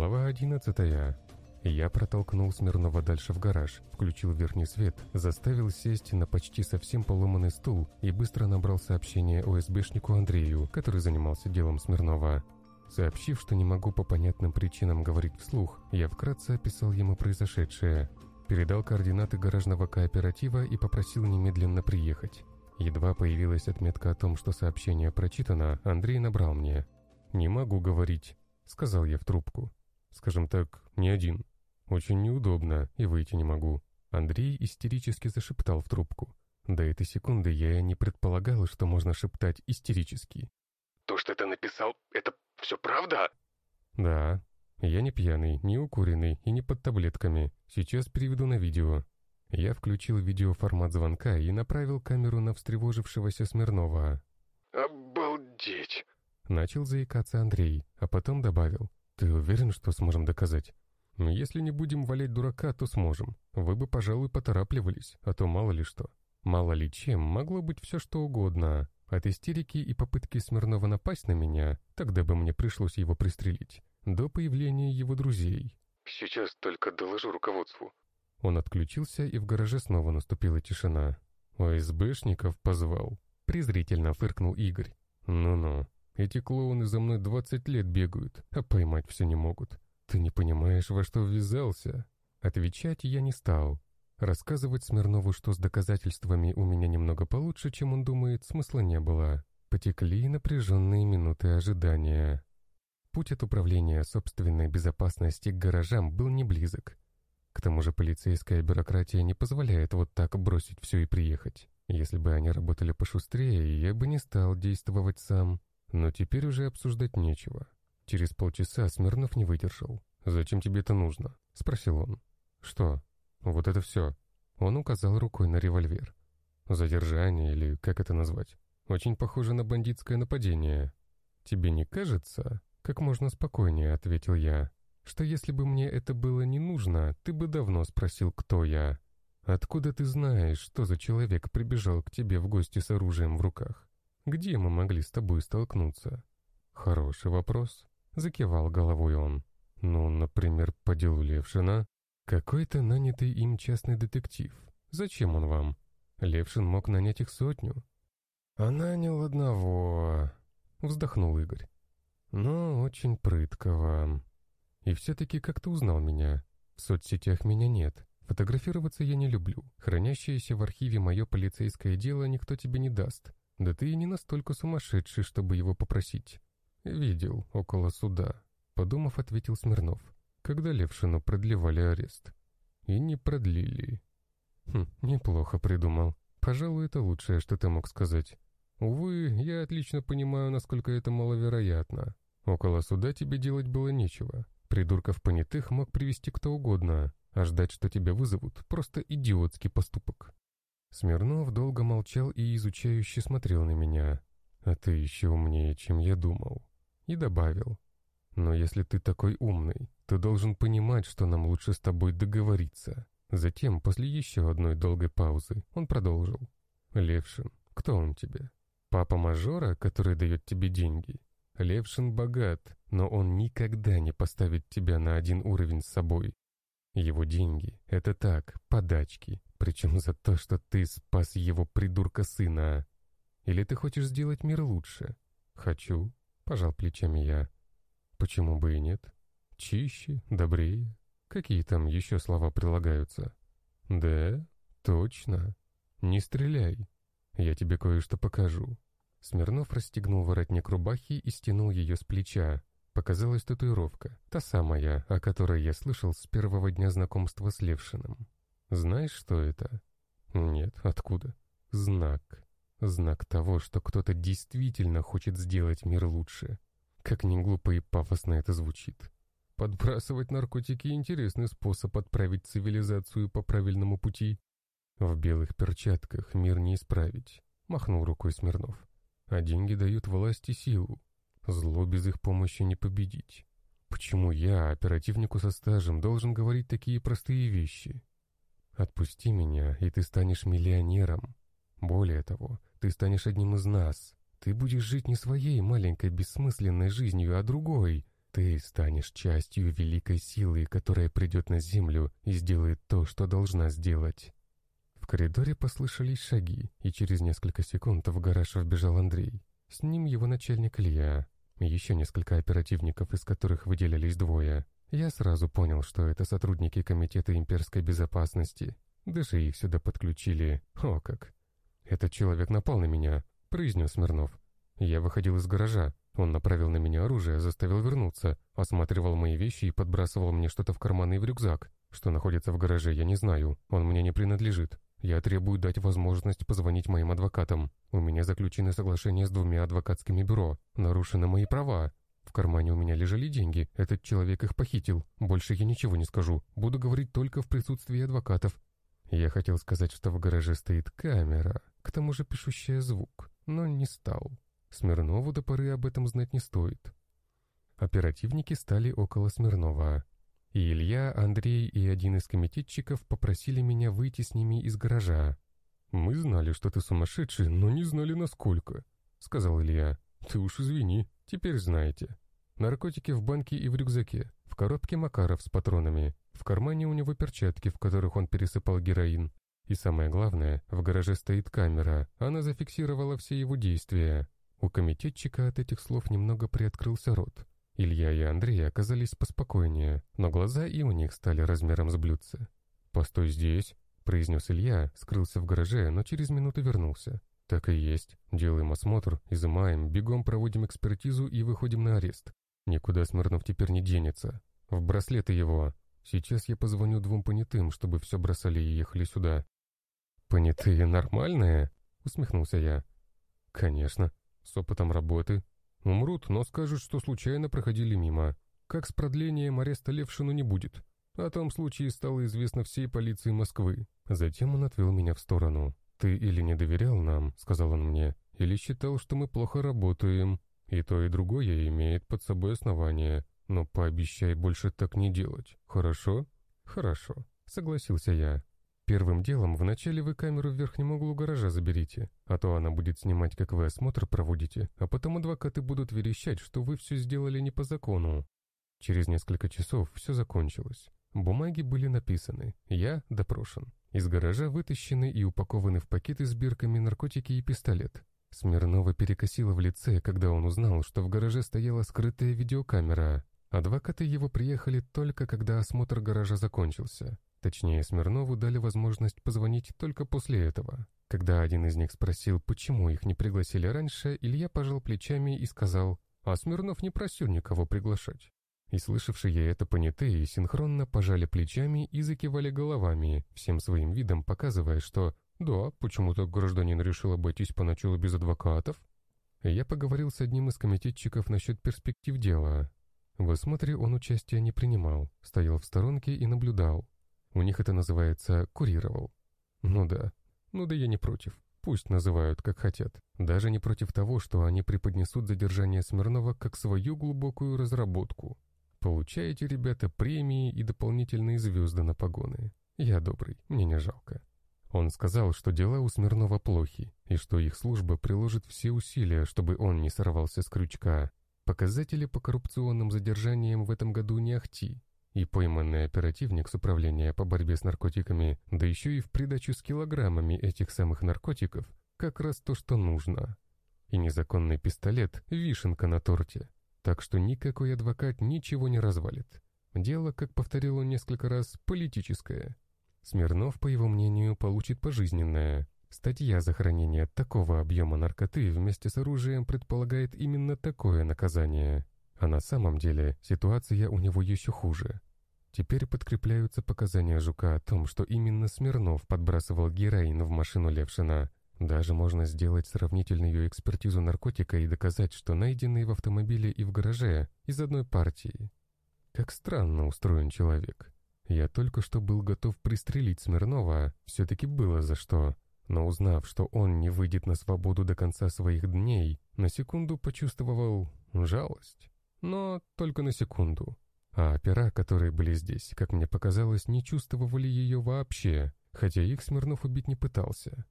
Глава 11. Я протолкнул Смирнова дальше в гараж, включил верхний свет, заставил сесть на почти совсем поломанный стул и быстро набрал сообщение ОСБшнику Андрею, который занимался делом Смирнова. Сообщив, что не могу по понятным причинам говорить вслух, я вкратце описал ему произошедшее. Передал координаты гаражного кооператива и попросил немедленно приехать. Едва появилась отметка о том, что сообщение прочитано, Андрей набрал мне. «Не могу говорить», — сказал я в трубку. «Скажем так, не один. Очень неудобно, и выйти не могу». Андрей истерически зашептал в трубку. До этой секунды я и не предполагал, что можно шептать истерически. «То, что ты написал, это все правда?» «Да. Я не пьяный, не укуренный и не под таблетками. Сейчас переведу на видео». Я включил видеоформат звонка и направил камеру на встревожившегося Смирнова. «Обалдеть!» Начал заикаться Андрей, а потом добавил. «Ты уверен, что сможем доказать?» «Если не будем валять дурака, то сможем. Вы бы, пожалуй, поторапливались, а то мало ли что. Мало ли чем, могло быть все что угодно. От истерики и попытки Смирнова напасть на меня, тогда бы мне пришлось его пристрелить, до появления его друзей». «Сейчас только доложу руководству», он отключился, и в гараже снова наступила тишина. ОСБшников позвал. Презрительно фыркнул Игорь. «Ну-ну, эти клоуны за мной двадцать лет бегают, а поймать все не могут. Ты не понимаешь, во что ввязался?» Отвечать я не стал. Рассказывать Смирнову, что с доказательствами у меня немного получше, чем он думает, смысла не было. Потекли напряженные минуты ожидания. Путь от управления собственной безопасности к гаражам был не близок. К тому же полицейская бюрократия не позволяет вот так бросить все и приехать. Если бы они работали пошустрее, я бы не стал действовать сам. Но теперь уже обсуждать нечего. Через полчаса Смирнов не выдержал. «Зачем тебе это нужно?» — спросил он. «Что? Вот это все». Он указал рукой на револьвер. «Задержание или как это назвать? Очень похоже на бандитское нападение». «Тебе не кажется?» — как можно спокойнее ответил я что если бы мне это было не нужно, ты бы давно спросил, кто я. Откуда ты знаешь, что за человек прибежал к тебе в гости с оружием в руках? Где мы могли с тобой столкнуться? Хороший вопрос. Закивал головой он. Ну, например, по делу Левшина. Какой-то нанятый им частный детектив. Зачем он вам? Левшин мог нанять их сотню. А нанял одного, вздохнул Игорь. Но очень прыткого. И все-таки как-то узнал меня. В соцсетях меня нет. Фотографироваться я не люблю. Хранящееся в архиве мое полицейское дело никто тебе не даст. Да ты и не настолько сумасшедший, чтобы его попросить. Видел, около суда. Подумав, ответил Смирнов. Когда Левшину продлевали арест. И не продлили. Хм, неплохо придумал. Пожалуй, это лучшее, что ты мог сказать. Увы, я отлично понимаю, насколько это маловероятно. Около суда тебе делать было нечего. Придурков понятых мог привести кто угодно, а ждать, что тебя вызовут, просто идиотский поступок. Смирнов долго молчал и изучающе смотрел на меня. «А ты еще умнее, чем я думал». И добавил. «Но если ты такой умный, то должен понимать, что нам лучше с тобой договориться». Затем, после еще одной долгой паузы, он продолжил. «Левшин, кто он тебе? Папа мажора, который дает тебе деньги? Левшин богат, но он никогда не поставит тебя на один уровень с собой. Его деньги — это так, подачки, причем за то, что ты спас его придурка сына. Или ты хочешь сделать мир лучше? Хочу, пожал плечами я. Почему бы и нет? Чище, добрее. Какие там еще слова прилагаются? Да, точно. Не стреляй. Я тебе кое-что покажу. Смирнов расстегнул воротник рубахи и стянул ее с плеча. Показалась татуировка, та самая, о которой я слышал с первого дня знакомства с Левшиным. Знаешь, что это? Нет, откуда? Знак. Знак того, что кто-то действительно хочет сделать мир лучше. Как ни глупо и пафосно это звучит. Подбрасывать наркотики — интересный способ отправить цивилизацию по правильному пути. В белых перчатках мир не исправить, махнул рукой Смирнов. А деньги дают власть и силу. Зло без их помощи не победить. Почему я, оперативнику со стажем, должен говорить такие простые вещи? Отпусти меня, и ты станешь миллионером. Более того, ты станешь одним из нас. Ты будешь жить не своей маленькой бессмысленной жизнью, а другой, Ты станешь частью великой силы, которая придет на землю и сделает то, что должна сделать. В коридоре послышались шаги, и через несколько секунд в гараж вбежал Андрей. С ним его начальник Илья, еще несколько оперативников, из которых выделялись двое. Я сразу понял, что это сотрудники Комитета имперской безопасности. Даже их сюда подключили. О как! «Этот человек напал на меня», — произнес Смирнов. Я выходил из гаража. Он направил на меня оружие, заставил вернуться, осматривал мои вещи и подбрасывал мне что-то в карманы и в рюкзак. Что находится в гараже, я не знаю. Он мне не принадлежит. Я требую дать возможность позвонить моим адвокатам. У меня заключены соглашения с двумя адвокатскими бюро. Нарушены мои права. В кармане у меня лежали деньги. Этот человек их похитил. Больше я ничего не скажу. Буду говорить только в присутствии адвокатов. Я хотел сказать, что в гараже стоит камера, к тому же пишущая звук, но не стал. Смирнову до поры об этом знать не стоит. Оперативники стали около Смирнова. И Илья, Андрей и один из комитетчиков попросили меня выйти с ними из гаража. «Мы знали, что ты сумасшедший, но не знали, насколько», — сказал Илья. «Ты уж извини, теперь знаете. Наркотики в банке и в рюкзаке, в коробке Макаров с патронами, в кармане у него перчатки, в которых он пересыпал героин. И самое главное, в гараже стоит камера, она зафиксировала все его действия. У комитетчика от этих слов немного приоткрылся рот. Илья и Андрей оказались поспокойнее, но глаза и у них стали размером с блюдце. «Постой здесь», — произнес Илья, скрылся в гараже, но через минуту вернулся. «Так и есть. Делаем осмотр, изымаем, бегом проводим экспертизу и выходим на арест. Никуда Смирнов теперь не денется. В браслеты его. Сейчас я позвоню двум понятым, чтобы все бросали и ехали сюда». «Понятые нормальные?» — усмехнулся я. «Конечно. С опытом работы, Умрут, но скажут, что случайно проходили мимо. Как с продлением ареста Левшину не будет. О том случае стало известно всей полиции Москвы. Затем он отвел меня в сторону. «Ты или не доверял нам», — сказал он мне, — «или считал, что мы плохо работаем. И то, и другое имеет под собой основание. Но пообещай больше так не делать. Хорошо?» «Хорошо», — согласился я. Первым делом вначале вы камеру в верхнем углу гаража заберите, а то она будет снимать, как вы осмотр проводите, а потом адвокаты будут верещать, что вы все сделали не по закону. Через несколько часов все закончилось. Бумаги были написаны, я допрошен. Из гаража вытащены и упакованы в пакеты с бирками наркотики и пистолет. Смирнова перекосило в лице, когда он узнал, что в гараже стояла скрытая видеокамера. Адвокаты его приехали только когда осмотр гаража закончился. Точнее, Смирнову дали возможность позвонить только после этого. Когда один из них спросил, почему их не пригласили раньше, Илья пожал плечами и сказал, «А Смирнов не просил никого приглашать». И слышавшие это понятые синхронно пожали плечами и закивали головами, всем своим видом показывая, что «Да, почему-то гражданин решил обойтись поначалу без адвокатов». Я поговорил с одним из комитетчиков насчет перспектив дела. В осмотре он участия не принимал, стоял в сторонке и наблюдал. У них это называется «курировал». Ну да, ну да я не против. Пусть называют, как хотят. Даже не против того, что они преподнесут задержание Смирнова как свою глубокую разработку. Получаете, ребята, премии и дополнительные звезды на погоны. Я добрый, мне не жалко. Он сказал, что дела у Смирнова плохи, и что их служба приложит все усилия, чтобы он не сорвался с крючка. Показатели по коррупционным задержаниям в этом году не ахти, и пойманный оперативник с управления по борьбе с наркотиками, да еще и в придачу с килограммами этих самых наркотиков, как раз то, что нужно. И незаконный пистолет — вишенка на торте. Так что никакой адвокат ничего не развалит. Дело, как повторил он несколько раз, политическое. Смирнов, по его мнению, получит пожизненное. Статья за хранение такого объема наркоты вместе с оружием предполагает именно такое наказание. А на самом деле ситуация у него еще хуже. Теперь подкрепляются показания Жука о том, что именно Смирнов подбрасывал героин в машину Левшина. Даже можно сделать сравнительную экспертизу наркотика и доказать, что найденные в автомобиле и в гараже из одной партии. Как странно устроен человек. Я только что был готов пристрелить Смирнова, все-таки было за что. Но узнав, что он не выйдет на свободу до конца своих дней, на секунду почувствовал жалость но только на секунду. А опера, которые были здесь, как мне показалось, не чувствовали ее вообще, хотя их Смирнов убить не пытался.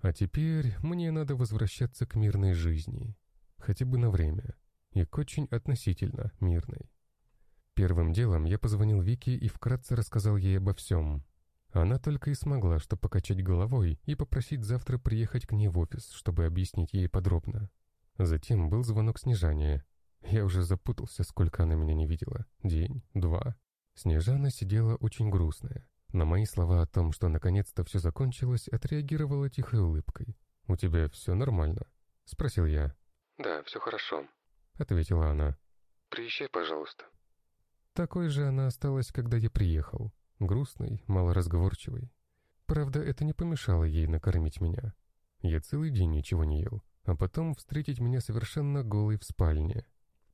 А теперь мне надо возвращаться к мирной жизни. Хотя бы на время. И к очень относительно мирной. Первым делом я позвонил Вике и вкратце рассказал ей обо всем. Она только и смогла что покачать головой и попросить завтра приехать к ней в офис, чтобы объяснить ей подробно. Затем был звонок Снежания. Я уже запутался, сколько она меня не видела. День, два. Снежана сидела очень грустная. На мои слова о том, что наконец-то все закончилось, отреагировала тихой улыбкой. «У тебя все нормально?» — спросил я. «Да, все хорошо», — ответила она. «Приезжай, пожалуйста». Такой же она осталась, когда я приехал. Грустной, малоразговорчивой. Правда, это не помешало ей накормить меня. Я целый день ничего не ел, а потом встретить меня совершенно голой в спальне.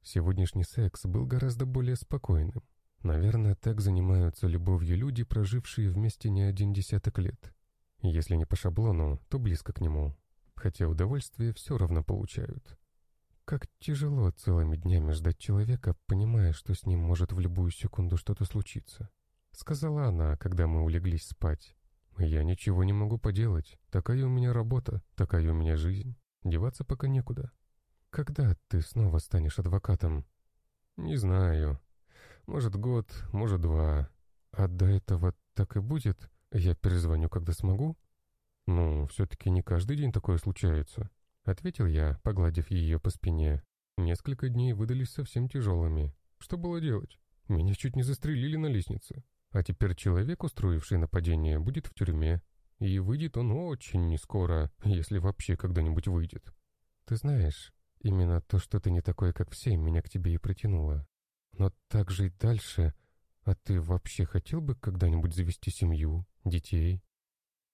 Сегодняшний секс был гораздо более спокойным. Наверное, так занимаются любовью люди, прожившие вместе не один десяток лет. Если не по шаблону, то близко к нему. Хотя удовольствие все равно получают. Тяжело целыми днями ждать человека, понимая, что с ним может в любую секунду что-то случиться. Сказала она, когда мы улеглись спать. «Я ничего не могу поделать. Такая у меня работа, такая у меня жизнь. Деваться пока некуда. Когда ты снова станешь адвокатом?» «Не знаю. Может, год, может, два. А до этого так и будет? Я перезвоню, когда смогу?» «Ну, все-таки не каждый день такое случается», — ответил я, погладив ее по спине. Несколько дней выдались совсем тяжелыми. Что было делать? Меня чуть не застрелили на лестнице. А теперь человек, устроивший нападение, будет в тюрьме. И выйдет он очень нескоро, если вообще когда-нибудь выйдет. Ты знаешь, именно то, что ты не такой, как все, меня к тебе и притянуло. Но так жить дальше... А ты вообще хотел бы когда-нибудь завести семью, детей?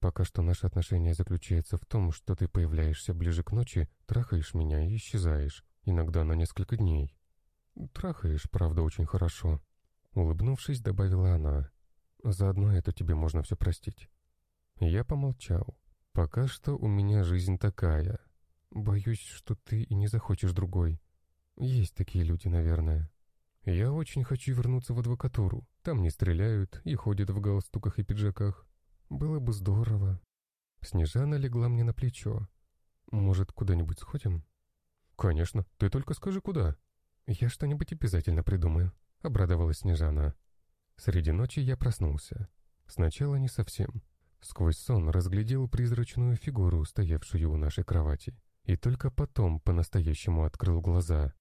Пока что наше отношение заключается в том, что ты появляешься ближе к ночи, трахаешь меня и исчезаешь, иногда на несколько дней. Трахаешь, правда, очень хорошо. Улыбнувшись, добавила она. Заодно это тебе можно все простить. Я помолчал. Пока что у меня жизнь такая. Боюсь, что ты и не захочешь другой. Есть такие люди, наверное. Я очень хочу вернуться в адвокатуру. Там не стреляют и ходят в галстуках и пиджаках. Было бы здорово. Снежана легла мне на плечо. Может, куда-нибудь сходим? Конечно, ты только скажи, куда. Я что-нибудь обязательно придумаю, обрадовалась Снежана. Среди ночи я проснулся. Сначала не совсем. Сквозь сон разглядел призрачную фигуру, стоявшую у нашей кровати. И только потом по-настоящему открыл глаза.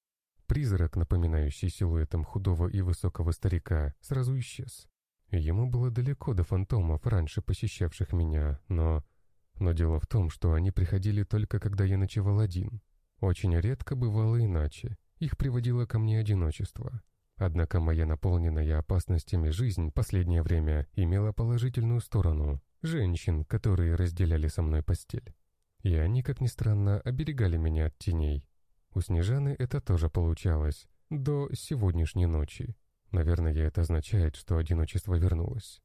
Призрак, напоминающий силуэтом худого и высокого старика, сразу исчез. Ему было далеко до фантомов, раньше посещавших меня, но... Но дело в том, что они приходили только когда я ночевал один. Очень редко бывало иначе. Их приводило ко мне одиночество. Однако моя наполненная опасностями жизнь последнее время имела положительную сторону. Женщин, которые разделяли со мной постель. И они, как ни странно, оберегали меня от теней. У Снежаны это тоже получалось. До сегодняшней ночи. Наверное, это означает, что одиночество вернулось.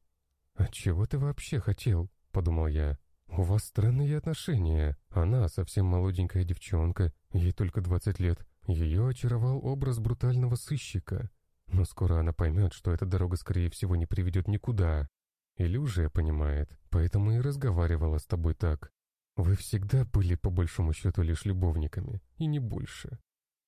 «А чего ты вообще хотел?» — подумал я. «У вас странные отношения. Она совсем молоденькая девчонка, ей только 20 лет. Ее очаровал образ брутального сыщика. Но скоро она поймет, что эта дорога, скорее всего, не приведет никуда. Или уже понимает, поэтому и разговаривала с тобой так. Вы всегда были, по большому счету, лишь любовниками, и не больше.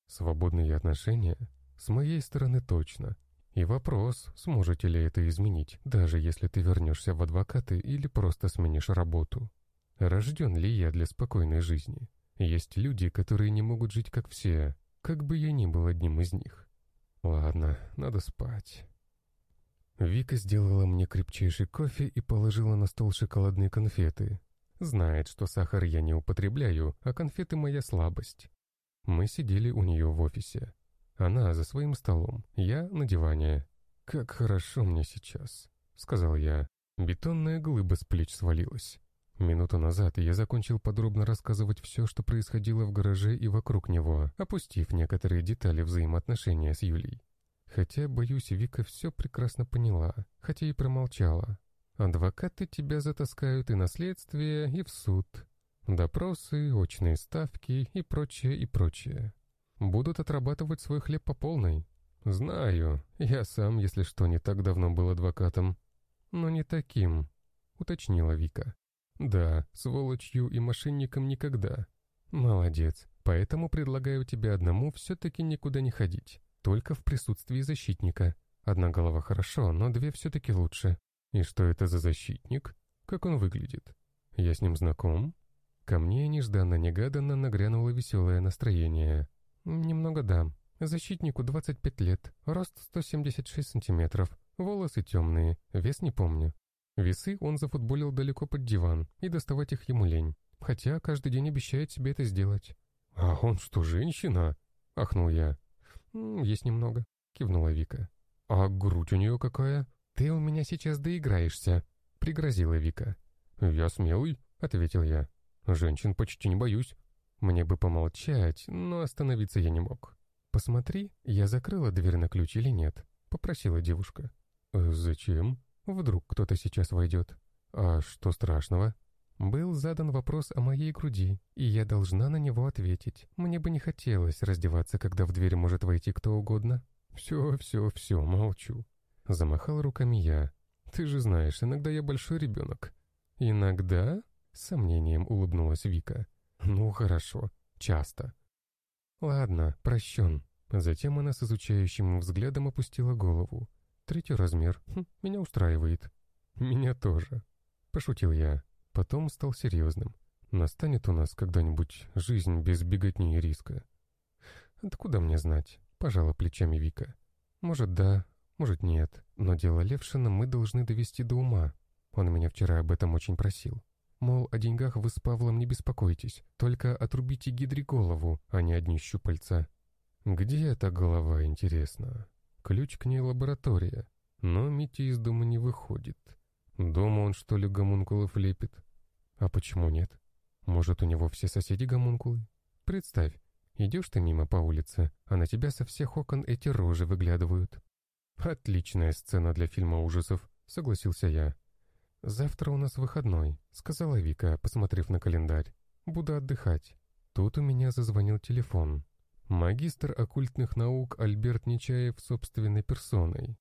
Свободные отношения? С моей стороны точно. И вопрос, сможете ли это изменить, даже если ты вернешься в адвокаты или просто сменишь работу. Рожден ли я для спокойной жизни? Есть люди, которые не могут жить как все, как бы я ни был одним из них. Ладно, надо спать. Вика сделала мне крепчайший кофе и положила на стол шоколадные конфеты, Знает, что сахар я не употребляю, а конфеты моя слабость. Мы сидели у нее в офисе. Она за своим столом, я на диване. «Как хорошо мне сейчас», — сказал я. Бетонная глыба с плеч свалилась. Минуту назад я закончил подробно рассказывать все, что происходило в гараже и вокруг него, опустив некоторые детали взаимоотношения с Юлей. Хотя, боюсь, Вика все прекрасно поняла, хотя и промолчала. Адвокаты тебя затаскают и на следствие, и в суд. Допросы, очные ставки и прочее, и прочее. Будут отрабатывать свой хлеб по полной. Знаю, я сам, если что, не так давно был адвокатом. Но не таким, уточнила Вика. Да, сволочью и мошенником никогда. Молодец, поэтому предлагаю тебе одному все-таки никуда не ходить, только в присутствии защитника. Одна голова хорошо, но две все-таки лучше. И что это за защитник? Как он выглядит? Я с ним знаком? Ко мне нежданно-негаданно нагрянуло веселое настроение. Немного да. Защитнику 25 лет, рост 176 сантиметров, волосы темные, вес не помню. Весы он зафутболил далеко под диван, и доставать их ему лень. Хотя каждый день обещает себе это сделать. «А он что, женщина?» — ахнул я. «Есть немного», — кивнула Вика. «А грудь у нее какая?» «Ты у меня сейчас доиграешься», — пригрозила Вика. «Я смелый», — ответил я. «Женщин почти не боюсь. Мне бы помолчать, но остановиться я не мог». «Посмотри, я закрыла дверь на ключ или нет?» — попросила девушка. «Зачем? Вдруг кто-то сейчас войдет. А что страшного?» Был задан вопрос о моей груди, и я должна на него ответить. Мне бы не хотелось раздеваться, когда в дверь может войти кто угодно. «Все, все, все, молчу». Замахал руками я. «Ты же знаешь, иногда я большой ребенок». «Иногда?» — с сомнением улыбнулась Вика. «Ну, хорошо. Часто». «Ладно, прощен». Затем она с изучающим взглядом опустила голову. «Третий размер. Хм, меня устраивает». «Меня тоже», — пошутил я. Потом стал серьезным. Настанет у нас когда-нибудь жизнь без беготни и риска? Откуда мне знать? Пожала плечами Вика. Может, да, может, нет. Но дело Левшина мы должны довести до ума. Он меня вчера об этом очень просил. Мол, о деньгах вы с Павлом не беспокойтесь, только отрубите гидре голову, а не одни щупальца. Где эта голова, интересно? Ключ к ней лаборатория. Но Митя из дома не выходит. Дома он, что ли, гомункулов лепит? А почему нет? Может, у него все соседи гомункулы? Представь, идешь ты мимо по улице, а на тебя со всех окон эти рожи выглядывают. Отличная сцена для фильма ужасов, согласился я. «Завтра у нас выходной», — сказала Вика, посмотрев на календарь. «Буду отдыхать». Тут у меня зазвонил телефон. Магистр оккультных наук Альберт Нечаев собственной персоной.